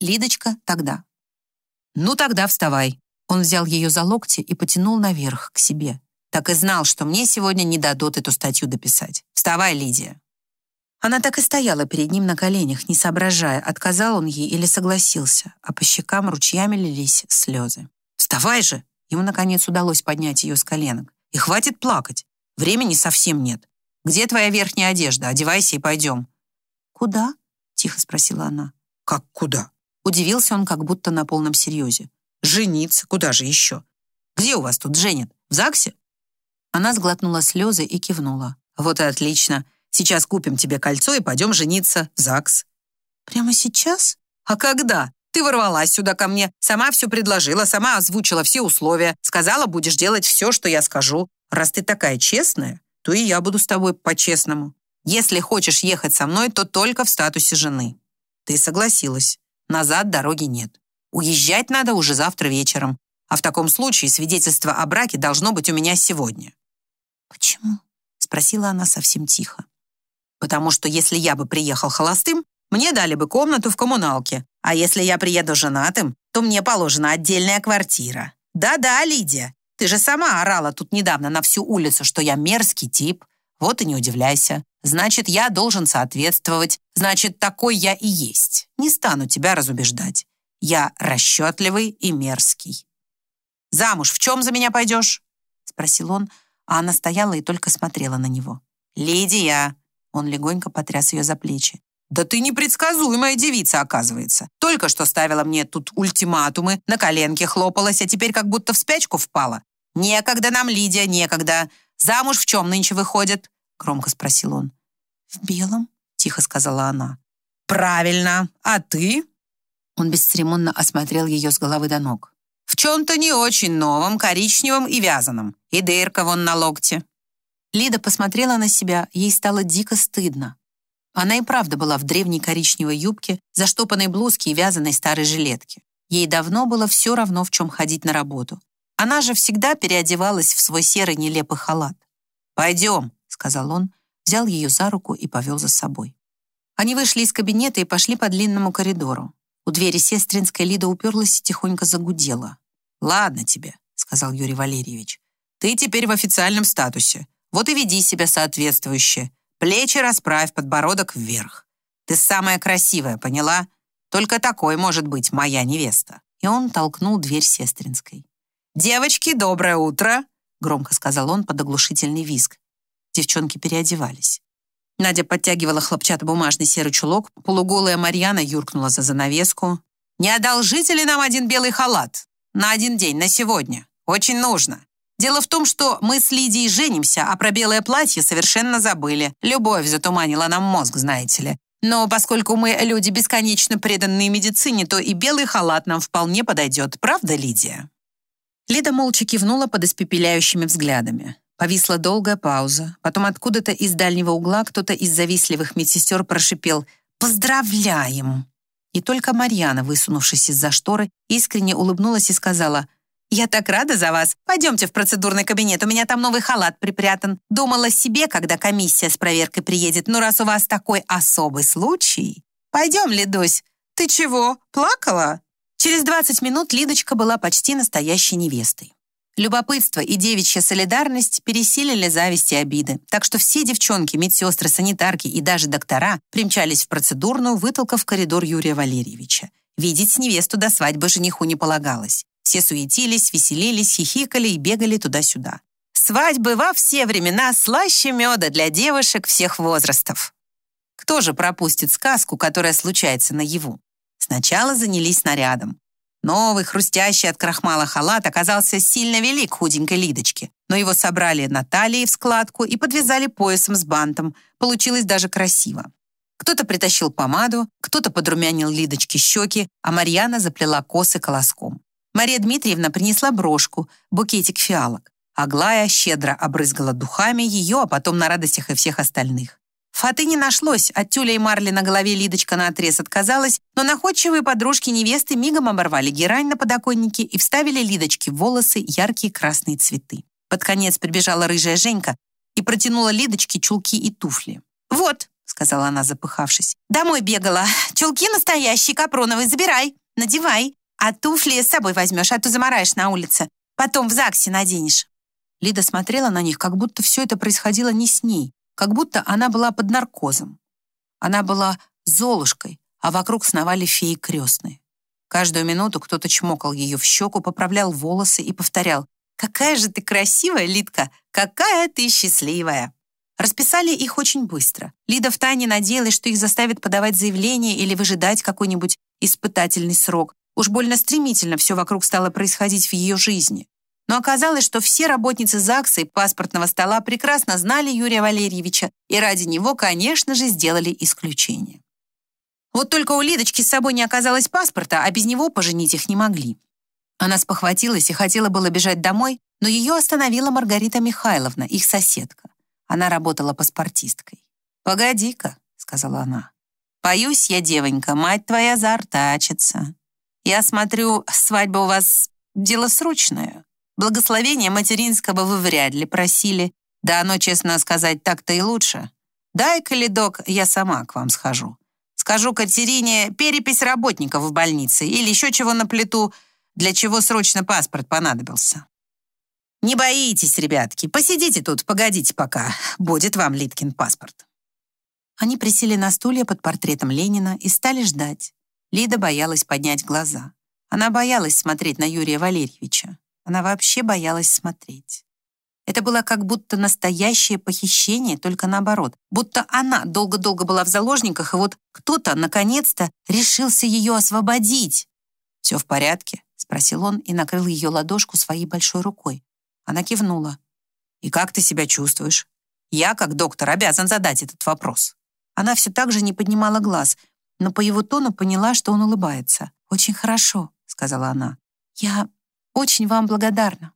Лидочка тогда. «Ну тогда вставай». Он взял ее за локти и потянул наверх, к себе. Так и знал, что мне сегодня не дадут эту статью дописать. «Вставай, Лидия». Она так и стояла перед ним на коленях, не соображая, отказал он ей или согласился, а по щекам ручьями лились слезы. «Вставай же!» Ему, наконец, удалось поднять ее с коленок. «И хватит плакать. Времени совсем нет. Где твоя верхняя одежда? Одевайся и пойдем». «Куда?» — тихо спросила она. «Как куда?» Удивился он, как будто на полном серьезе. «Жениться? Куда же еще? Где у вас тут женят? В ЗАГСе?» Она сглотнула слезы и кивнула. «Вот и отлично. Сейчас купим тебе кольцо и пойдем жениться в ЗАГС». «Прямо сейчас?» «А когда? Ты ворвалась сюда ко мне, сама все предложила, сама озвучила все условия, сказала, будешь делать все, что я скажу. Раз ты такая честная, то и я буду с тобой по-честному. Если хочешь ехать со мной, то только в статусе жены». Ты согласилась. Назад дороги нет. Уезжать надо уже завтра вечером. А в таком случае свидетельство о браке должно быть у меня сегодня». «Почему?» — спросила она совсем тихо потому что если я бы приехал холостым, мне дали бы комнату в коммуналке, а если я приеду женатым, то мне положена отдельная квартира. Да-да, Лидия, ты же сама орала тут недавно на всю улицу, что я мерзкий тип. Вот и не удивляйся. Значит, я должен соответствовать. Значит, такой я и есть. Не стану тебя разубеждать. Я расчетливый и мерзкий. «Замуж в чем за меня пойдешь?» Спросил он, а она стояла и только смотрела на него. «Лидия, он легонько потряс ее за плечи. «Да ты непредсказуемая девица, оказывается. Только что ставила мне тут ультиматумы, на коленке хлопалась, а теперь как будто в спячку впала. Некогда нам, Лидия, некогда. Замуж в чем нынче выходит?» Громко спросил он. «В белом», — тихо сказала она. «Правильно. А ты?» Он бесцеремонно осмотрел ее с головы до ног. «В чем-то не очень новом, коричневом и вязаном. И дырка вон на локте. Лида посмотрела на себя, ей стало дико стыдно. Она и правда была в древней коричневой юбке, заштопанной блузке и вязаной старой жилетке. Ей давно было все равно, в чем ходить на работу. Она же всегда переодевалась в свой серый нелепый халат. «Пойдем», — сказал он, взял ее за руку и повел за собой. Они вышли из кабинета и пошли по длинному коридору. У двери сестринской Лида уперлась и тихонько загудела. «Ладно тебе», — сказал Юрий Валерьевич. «Ты теперь в официальном статусе. Вот и веди себя соответствующе. Плечи расправь, подбородок вверх. Ты самая красивая, поняла? Только такой может быть моя невеста». И он толкнул дверь сестринской. «Девочки, доброе утро!» громко сказал он под оглушительный визг. Девчонки переодевались. Надя подтягивала хлопчатобумажный серый чулок, полуголая Марьяна юркнула за занавеску. «Не одолжите ли нам один белый халат? На один день, на сегодня. Очень нужно. Дело в том, что мы с Лидией женимся, а про белое платье совершенно забыли. Любовь затуманила нам мозг, знаете ли. Но поскольку мы люди бесконечно преданные медицине, то и белый халат нам вполне подойдет. Правда, Лидия?» Лида молча кивнула под испепеляющими взглядами. Повисла долгая пауза. Потом откуда-то из дальнего угла кто-то из завистливых медсестер прошипел «Поздравляем!». И только Марьяна, высунувшись из-за шторы, искренне улыбнулась и сказала «Я так рада за вас. Пойдемте в процедурный кабинет, у меня там новый халат припрятан. Думала себе, когда комиссия с проверкой приедет, но раз у вас такой особый случай... Пойдем, Лидусь. Ты чего, плакала?» Через 20 минут Лидочка была почти настоящей невестой. Любопытство и девичья солидарность пересилили зависть и обиды, так что все девчонки, медсестры, санитарки и даже доктора примчались в процедурную, вытолкав коридор Юрия Валерьевича. Видеть невесту до свадьбы жениху не полагалось. Все суетились, веселились, хихикали и бегали туда-сюда. Свадьбы во все времена слаще меда для девушек всех возрастов. Кто же пропустит сказку, которая случается наяву? Сначала занялись нарядом. Новый, хрустящий от крахмала халат оказался сильно велик худенькой Лидочке, но его собрали на талии в складку и подвязали поясом с бантом. Получилось даже красиво. Кто-то притащил помаду, кто-то подрумянил Лидочке щеки, а Марьяна заплела косы колоском. Мария Дмитриевна принесла брошку, букетик фиалок. Аглая щедро обрызгала духами ее, а потом на радостях и всех остальных. Фаты не нашлось, от тюля и марли на голове Лидочка наотрез отказалась, но находчивые подружки невесты мигом оборвали герань на подоконнике и вставили Лидочке в волосы яркие красные цветы. Под конец прибежала рыжая Женька и протянула Лидочке чулки и туфли. «Вот», сказала она, запыхавшись. «Домой бегала. Чулки настоящие, капроновые, забирай, надевай. А туфли с собой возьмешь, а то замараешь на улице. Потом в ЗАГСе наденешь». Лида смотрела на них, как будто все это происходило не с ней, как будто она была под наркозом. Она была Золушкой, а вокруг сновали феи крестные. Каждую минуту кто-то чмокал ее в щеку, поправлял волосы и повторял «Какая же ты красивая, Лидка! Какая ты счастливая!» Расписали их очень быстро. Лида втайне надеялась, что их заставят подавать заявление или выжидать какой-нибудь испытательный срок. Уж больно стремительно все вокруг стало происходить в ее жизни. Но оказалось, что все работницы ЗАГСа и паспортного стола прекрасно знали Юрия Валерьевича и ради него, конечно же, сделали исключение. Вот только у Лидочки с собой не оказалось паспорта, а без него поженить их не могли. Она спохватилась и хотела было бежать домой, но ее остановила Маргарита Михайловна, их соседка. Она работала паспортисткой. «Погоди-ка», — сказала она. «Боюсь я, девонька, мать твоя заортачится. Я смотрю, свадьба у вас дело срочное. Благословение материнского вы вряд ли просили. Да оно, честно сказать, так-то и лучше. Дай-ка, ледок, я сама к вам схожу. Скажу Катерине перепись работников в больнице или еще чего на плиту, для чего срочно паспорт понадобился. Не боитесь, ребятки, посидите тут, погодите пока. Будет вам Литкин паспорт. Они присели на стулья под портретом Ленина и стали ждать. Лида боялась поднять глаза. Она боялась смотреть на Юрия Валерьевича. Она вообще боялась смотреть. Это было как будто настоящее похищение, только наоборот. Будто она долго-долго была в заложниках, и вот кто-то, наконец-то, решился ее освободить. «Все в порядке?» — спросил он и накрыл ее ладошку своей большой рукой. Она кивнула. «И как ты себя чувствуешь? Я, как доктор, обязан задать этот вопрос». Она все так же не поднимала глаз, но по его тону поняла, что он улыбается. «Очень хорошо», — сказала она. «Я очень вам благодарна».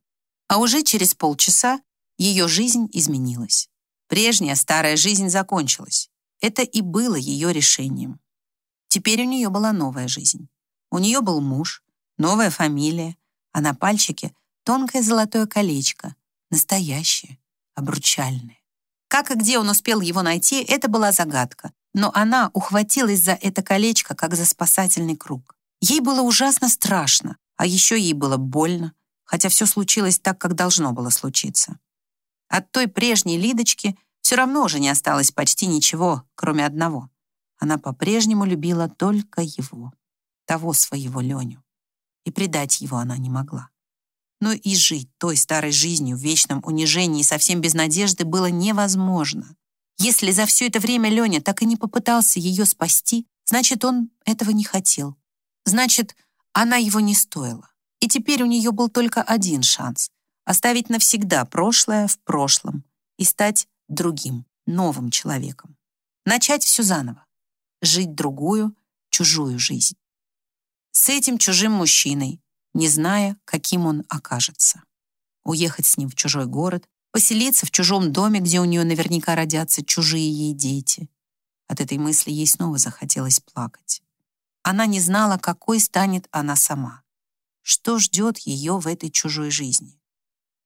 А уже через полчаса ее жизнь изменилась. Прежняя старая жизнь закончилась. Это и было ее решением. Теперь у нее была новая жизнь. У нее был муж, новая фамилия, а на пальчике Тонкое золотое колечко, настоящее, обручальное. Как и где он успел его найти, это была загадка. Но она ухватилась за это колечко, как за спасательный круг. Ей было ужасно страшно, а еще ей было больно, хотя все случилось так, как должно было случиться. От той прежней Лидочки все равно уже не осталось почти ничего, кроме одного. Она по-прежнему любила только его, того своего Леню. И предать его она не могла. Но и жить той старой жизнью в вечном унижении совсем без надежды было невозможно. Если за все это время Леня так и не попытался ее спасти, значит, он этого не хотел. Значит, она его не стоила. И теперь у нее был только один шанс — оставить навсегда прошлое в прошлом и стать другим, новым человеком. Начать все заново. Жить другую, чужую жизнь. С этим чужим мужчиной, не зная, каким он окажется. Уехать с ним в чужой город, поселиться в чужом доме, где у нее наверняка родятся чужие ей дети. От этой мысли ей снова захотелось плакать. Она не знала, какой станет она сама. Что ждет ее в этой чужой жизни.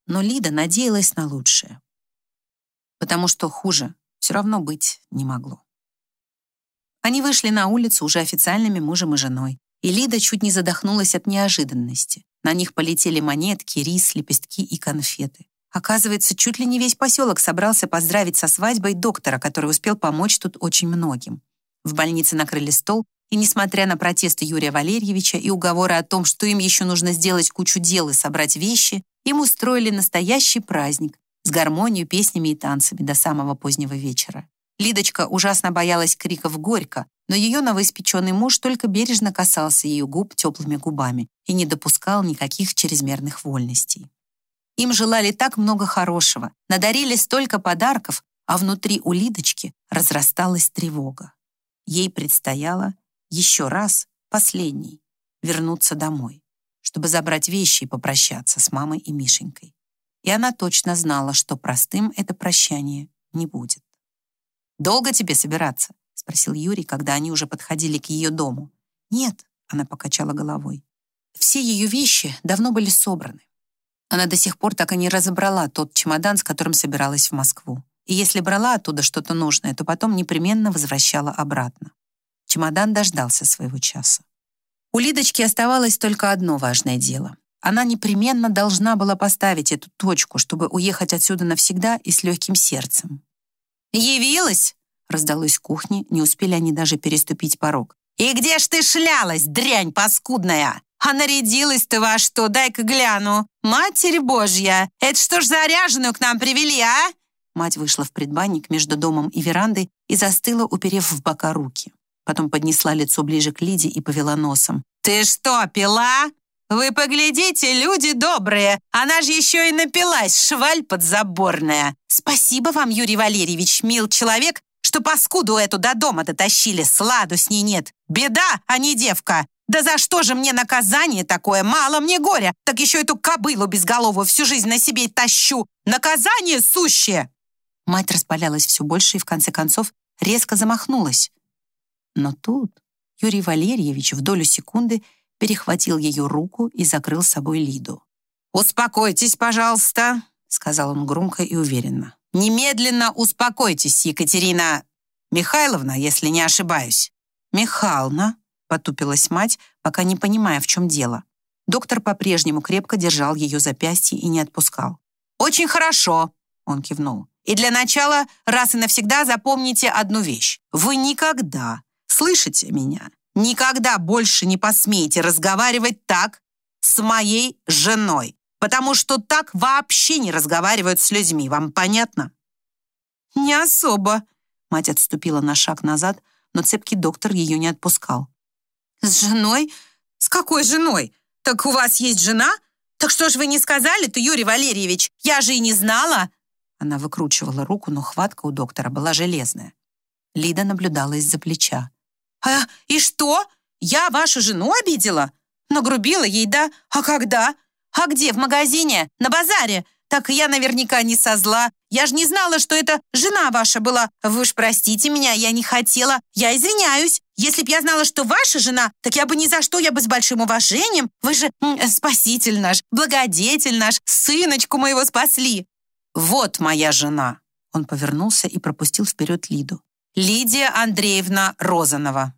Но Лида надеялась на лучшее. Потому что хуже все равно быть не могло. Они вышли на улицу уже официальными мужем и женой, и Лида чуть не задохнулась от неожиданности. На них полетели монетки, рис, лепестки и конфеты. Оказывается, чуть ли не весь поселок собрался поздравить со свадьбой доктора, который успел помочь тут очень многим. В больнице накрыли стол, и, несмотря на протесты Юрия Валерьевича и уговоры о том, что им еще нужно сделать кучу дел и собрать вещи, им устроили настоящий праздник с гармонией, песнями и танцами до самого позднего вечера. Лидочка ужасно боялась криков «Горько», но ее новоиспеченный муж только бережно касался ее губ теплыми губами и не допускал никаких чрезмерных вольностей. Им желали так много хорошего, надарили столько подарков, а внутри у Лидочки разрасталась тревога. Ей предстояло еще раз, последний, вернуться домой, чтобы забрать вещи и попрощаться с мамой и Мишенькой. И она точно знала, что простым это прощание не будет. «Долго тебе собираться?» — спросил Юрий, когда они уже подходили к ее дому. «Нет», — она покачала головой. Все ее вещи давно были собраны. Она до сих пор так и не разобрала тот чемодан, с которым собиралась в Москву. и если брала оттуда что-то нужное, то потом непременно возвращала обратно. Чемодан дождался своего часа. У Лидочки оставалось только одно важное дело. Она непременно должна была поставить эту точку, чтобы уехать отсюда навсегда и с легким сердцем. «Явилась?» — раздалось с кухни, не успели они даже переступить порог. «И где ж ты шлялась, дрянь паскудная? А нарядилась ты во что? Дай-ка гляну. Матерь Божья, это что ж заряженную к нам привели, а?» Мать вышла в предбанник между домом и верандой и застыла, уперев в бока руки. Потом поднесла лицо ближе к Лиде и повела носом. «Ты что, пила? Вы поглядите, люди добрые, она же еще и напилась, шваль подзаборная. Спасибо вам, Юрий Валерьевич, мил человек, что паскуду эту до дома дотащили, сладу с ней нет. Беда, а не девка. Да за что же мне наказание такое? Мало мне горя, так еще эту кобылу безголовую всю жизнь на себе тащу. Наказание сущее!» Мать распалялась все больше и, в конце концов, резко замахнулась. Но тут Юрий Валерьевич в долю секунды перехватил ее руку и закрыл собой Лиду. «Успокойтесь, пожалуйста», — сказал он громко и уверенно. «Немедленно успокойтесь, Екатерина Михайловна, если не ошибаюсь». «Михайловна», — потупилась мать, пока не понимая, в чем дело. Доктор по-прежнему крепко держал ее запястье и не отпускал. «Очень хорошо», — он кивнул. «И для начала раз и навсегда запомните одну вещь. Вы никогда, слышите меня, никогда больше не посмеете разговаривать так с моей женой, потому что так вообще не разговаривают с людьми. Вам понятно?» «Не особо». Мать отступила на шаг назад, но цепкий доктор ее не отпускал. «С женой? С какой женой? Так у вас есть жена? Так что ж вы не сказали-то, Юрий Валерьевич? Я же и не знала!» Она выкручивала руку, но хватка у доктора была железная. Лида наблюдала из-за плеча. «А и что? Я вашу жену обидела? Нагрубила ей, да? А когда? А где, в магазине? На базаре? Так я наверняка не со зла. Я же не знала, что это жена ваша была. Вы уж простите меня, я не хотела. Я извиняюсь. Если б я знала, что ваша жена, так я бы ни за что, я бы с большим уважением. Вы же спаситель наш, благодетель наш, сыночку моего спасли. Вот моя жена. Он повернулся и пропустил вперед Лиду. Лидия Андреевна Розанова.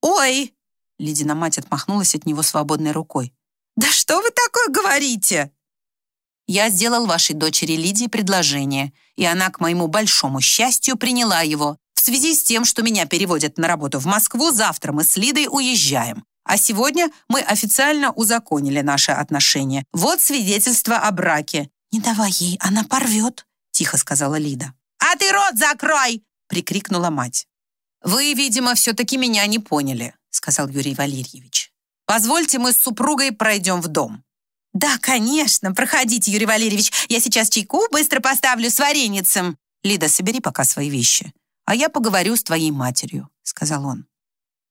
«Ой!» Лидина мать отмахнулась от него свободной рукой. «Да что вы такое говорите?» «Я сделал вашей дочери Лидии предложение, и она, к моему большому счастью, приняла его. В связи с тем, что меня переводят на работу в Москву, завтра мы с Лидой уезжаем. А сегодня мы официально узаконили наши отношения. Вот свидетельство о браке». «Не давай ей, она порвет», — тихо сказала Лида. «А ты рот закрой!» Прикрикнула мать. «Вы, видимо, все-таки меня не поняли», сказал Юрий Валерьевич. «Позвольте, мы с супругой пройдем в дом». «Да, конечно, проходите, Юрий Валерьевич. Я сейчас чайку быстро поставлю с вареницем». «Лида, собери пока свои вещи, а я поговорю с твоей матерью», сказал он.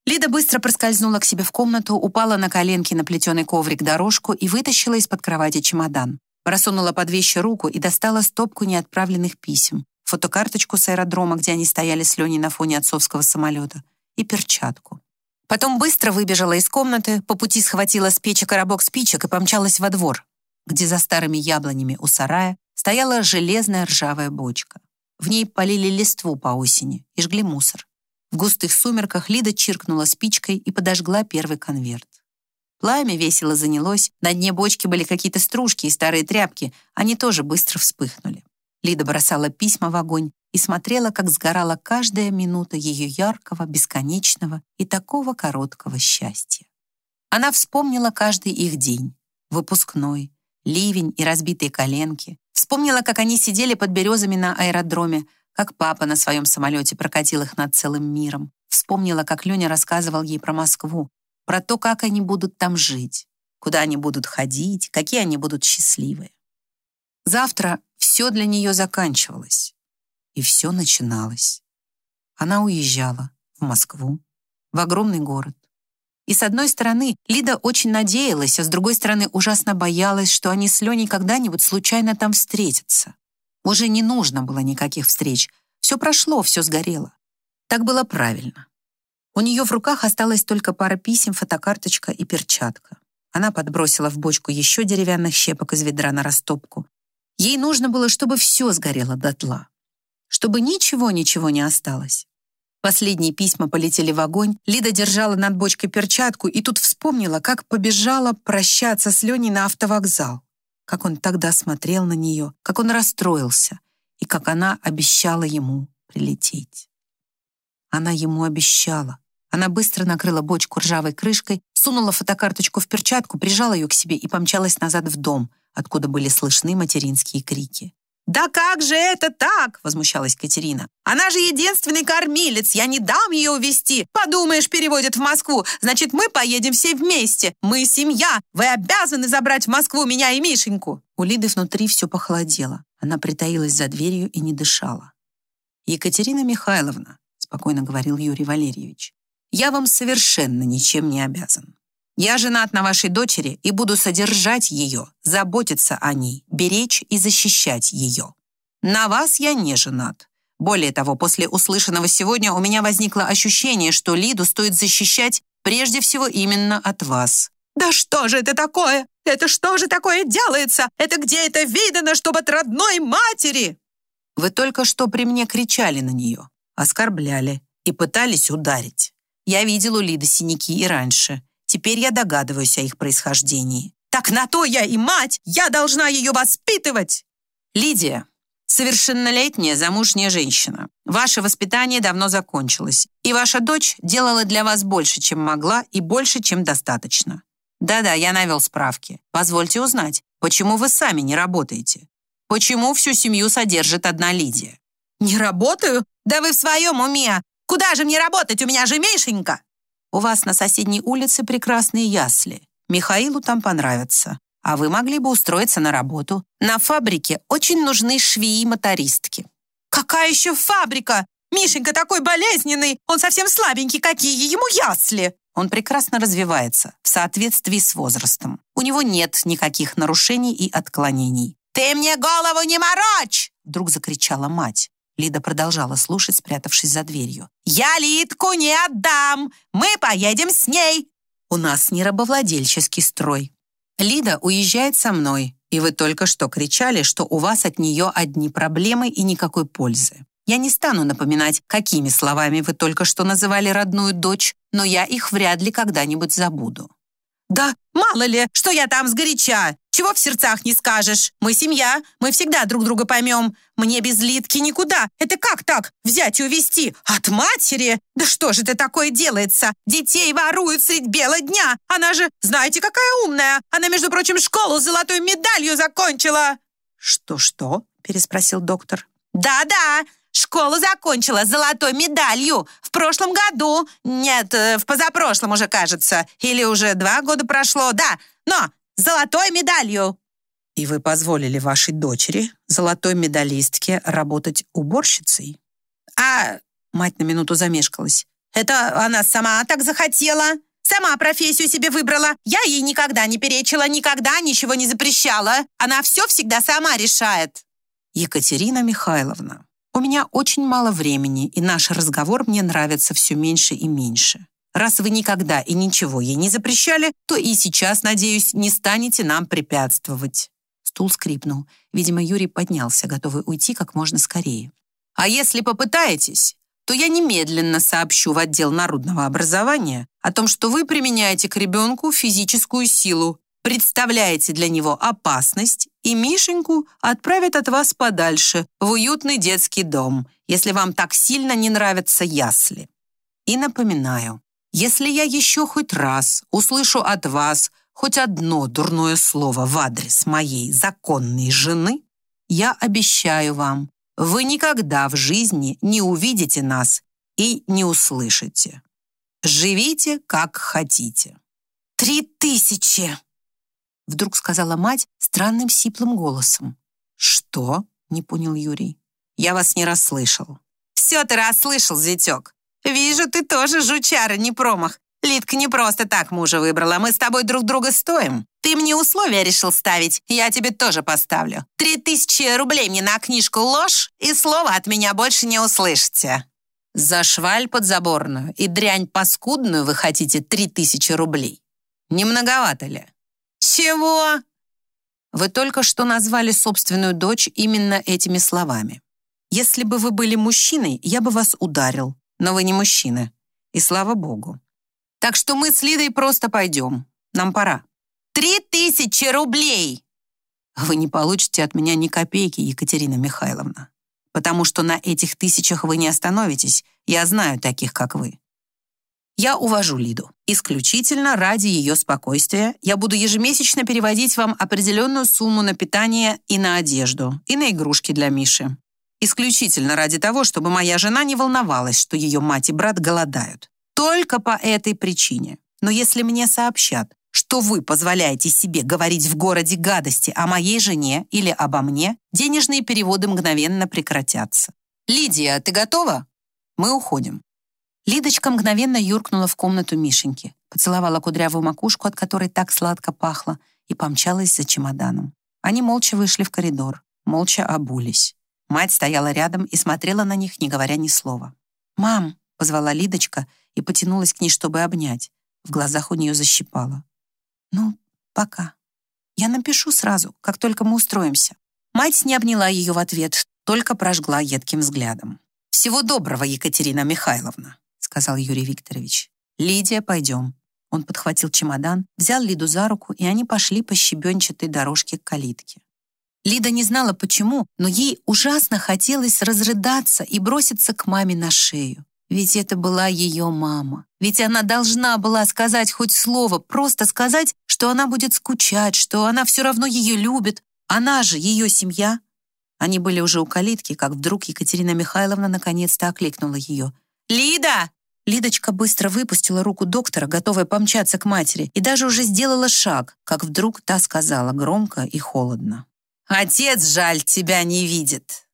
Лида быстро проскользнула к себе в комнату, упала на коленки на плетеный коврик дорожку и вытащила из-под кровати чемодан. Просунула под вещи руку и достала стопку неотправленных писем фотокарточку с аэродрома, где они стояли с Леней на фоне отцовского самолета, и перчатку. Потом быстро выбежала из комнаты, по пути схватила с печи коробок спичек и помчалась во двор, где за старыми яблонями у сарая стояла железная ржавая бочка. В ней полили листву по осени и жгли мусор. В густых сумерках Лида чиркнула спичкой и подожгла первый конверт. Пламя весело занялось, на дне бочки были какие-то стружки и старые тряпки, они тоже быстро вспыхнули. Лида бросала письма в огонь и смотрела, как сгорала каждая минута ее яркого, бесконечного и такого короткого счастья. Она вспомнила каждый их день, выпускной, ливень и разбитые коленки, вспомнила, как они сидели под березами на аэродроме, как папа на своем самолете прокатил их над целым миром, вспомнила, как Леня рассказывал ей про Москву, про то, как они будут там жить, куда они будут ходить, какие они будут счастливые. Завтра все для нее заканчивалось, и все начиналось. Она уезжала в Москву, в огромный город. И с одной стороны, Лида очень надеялась, а с другой стороны, ужасно боялась, что они с Леней когда-нибудь случайно там встретятся. Уже не нужно было никаких встреч. Все прошло, все сгорело. Так было правильно. У нее в руках осталась только пара писем, фотокарточка и перчатка. Она подбросила в бочку еще деревянных щепок из ведра на растопку Ей нужно было, чтобы все сгорело дотла. чтобы ничего-ничего не осталось. Последние письма полетели в огонь. Лида держала над бочкой перчатку и тут вспомнила, как побежала прощаться с Леней на автовокзал. Как он тогда смотрел на нее, как он расстроился и как она обещала ему прилететь. Она ему обещала. Она быстро накрыла бочку ржавой крышкой, сунула фотокарточку в перчатку, прижала ее к себе и помчалась назад в дом, откуда были слышны материнские крики. «Да как же это так?» — возмущалась Катерина. «Она же единственный кормилец, я не дам ее увезти. Подумаешь, переводят в Москву. Значит, мы поедем все вместе. Мы семья. Вы обязаны забрать в Москву меня и Мишеньку». У Лиды внутри все похолодело. Она притаилась за дверью и не дышала. «Екатерина Михайловна», — спокойно говорил Юрий Валерьевич, «я вам совершенно ничем не обязан. Я женат на вашей дочери и буду содержать ее, заботиться о ней, беречь и защищать ее. На вас я не женат. Более того, после услышанного сегодня у меня возникло ощущение, что Лиду стоит защищать прежде всего именно от вас. «Да что же это такое? Это что же такое делается? Это где это видано, чтобы от родной матери?» Вы только что при мне кричали на нее, оскорбляли и пытались ударить. Я видел у Лиды синяки и раньше. Теперь я догадываюсь о их происхождении. Так на то я и мать! Я должна ее воспитывать!» «Лидия, совершеннолетняя замужняя женщина. Ваше воспитание давно закончилось, и ваша дочь делала для вас больше, чем могла, и больше, чем достаточно. Да-да, я навел справки. Позвольте узнать, почему вы сами не работаете? Почему всю семью содержит одна Лидия?» «Не работаю? Да вы в своем уме! Куда же мне работать? У меня же Мишенька!» У вас на соседней улице прекрасные ясли. Михаилу там понравится. А вы могли бы устроиться на работу. На фабрике очень нужны швеи и мотористки». «Какая еще фабрика? Мишенька такой болезненный, он совсем слабенький, какие ему ясли!» Он прекрасно развивается в соответствии с возрастом. У него нет никаких нарушений и отклонений. «Ты мне голову не морочь!» Вдруг закричала мать. Лида продолжала слушать, спрятавшись за дверью. «Я Лидку не отдам! Мы поедем с ней!» «У нас не рабовладельческий строй. Лида уезжает со мной, и вы только что кричали, что у вас от нее одни проблемы и никакой пользы. Я не стану напоминать, какими словами вы только что называли родную дочь, но я их вряд ли когда-нибудь забуду. «Да мало ли, что я там сгоряча! Чего в сердцах не скажешь? Мы семья, мы всегда друг друга поймем. Мне без Литки никуда. Это как так? Взять и увезти? От матери? Да что же это такое делается? Детей воруют средь бела дня. Она же, знаете, какая умная. Она, между прочим, школу с золотой медалью закончила». «Что-что?» переспросил доктор. «Да-да, Школу закончила с золотой медалью в прошлом году. Нет, э, в позапрошлом уже, кажется. Или уже два года прошло, да. Но с золотой медалью. И вы позволили вашей дочери, золотой медалистке, работать уборщицей? А мать на минуту замешкалась. Это она сама так захотела. Сама профессию себе выбрала. Я ей никогда не перечила, никогда ничего не запрещала. Она все всегда сама решает. Екатерина Михайловна, у меня очень мало времени, и наш разговор мне нравится все меньше и меньше. Раз вы никогда и ничего ей не запрещали, то и сейчас, надеюсь, не станете нам препятствовать». Стул скрипнул. Видимо, Юрий поднялся, готовый уйти как можно скорее. «А если попытаетесь, то я немедленно сообщу в отдел народного образования о том, что вы применяете к ребенку физическую силу, представляете для него опасность, и Мишеньку отправят от вас подальше, в уютный детский дом, если вам так сильно не нравятся ясли. И напоминаю, если я еще хоть раз услышу от вас хоть одно дурное слово в адрес моей законной жены, я обещаю вам, вы никогда в жизни не увидите нас и не услышите. Живите, как хотите. «Три тысячи!» Вдруг сказала мать странным сиплым голосом. «Что?» — не понял Юрий. «Я вас не расслышал». «Все ты расслышал, зятек. Вижу, ты тоже жучара, не промах. Лидка не просто так мужа выбрала, мы с тобой друг друга стоим. Ты мне условия решил ставить, я тебе тоже поставлю. Три тысячи рублей мне на книжку ложь, и слова от меня больше не услышите». «За шваль подзаборную и дрянь паскудную вы хотите три тысячи рублей? Не многовато ли?» «Чего?» Вы только что назвали собственную дочь именно этими словами. Если бы вы были мужчиной, я бы вас ударил. Но вы не мужчина. И слава богу. Так что мы с Лидой просто пойдем. Нам пора. Три тысячи рублей! Вы не получите от меня ни копейки, Екатерина Михайловна. Потому что на этих тысячах вы не остановитесь. Я знаю таких, как вы. Я увожу Лиду. Исключительно ради ее спокойствия я буду ежемесячно переводить вам определенную сумму на питание и на одежду, и на игрушки для Миши. Исключительно ради того, чтобы моя жена не волновалась, что ее мать и брат голодают. Только по этой причине. Но если мне сообщат, что вы позволяете себе говорить в городе гадости о моей жене или обо мне, денежные переводы мгновенно прекратятся. «Лидия, ты готова?» Мы уходим. Лидочка мгновенно юркнула в комнату Мишеньки, поцеловала кудрявую макушку, от которой так сладко пахло, и помчалась за чемоданом. Они молча вышли в коридор, молча обулись. Мать стояла рядом и смотрела на них, не говоря ни слова. «Мам!» — позвала Лидочка и потянулась к ней, чтобы обнять. В глазах у нее защипало. «Ну, пока. Я напишу сразу, как только мы устроимся». Мать не обняла ее в ответ, только прожгла едким взглядом. «Всего доброго, Екатерина Михайловна», — сказал Юрий Викторович. «Лидия, пойдем». Он подхватил чемодан, взял Лиду за руку, и они пошли по щебенчатой дорожке к калитке. Лида не знала почему, но ей ужасно хотелось разрыдаться и броситься к маме на шею. Ведь это была ее мама. Ведь она должна была сказать хоть слово, просто сказать, что она будет скучать, что она все равно ее любит. Она же ее семья. Они были уже у калитки, как вдруг Екатерина Михайловна наконец-то окликнула ее. «Лида!» Лидочка быстро выпустила руку доктора, готовая помчаться к матери, и даже уже сделала шаг, как вдруг та сказала громко и холодно. «Отец, жаль, тебя не видит.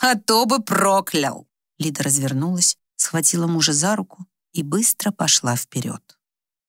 А то бы проклял!» Лида развернулась, схватила мужа за руку и быстро пошла вперед.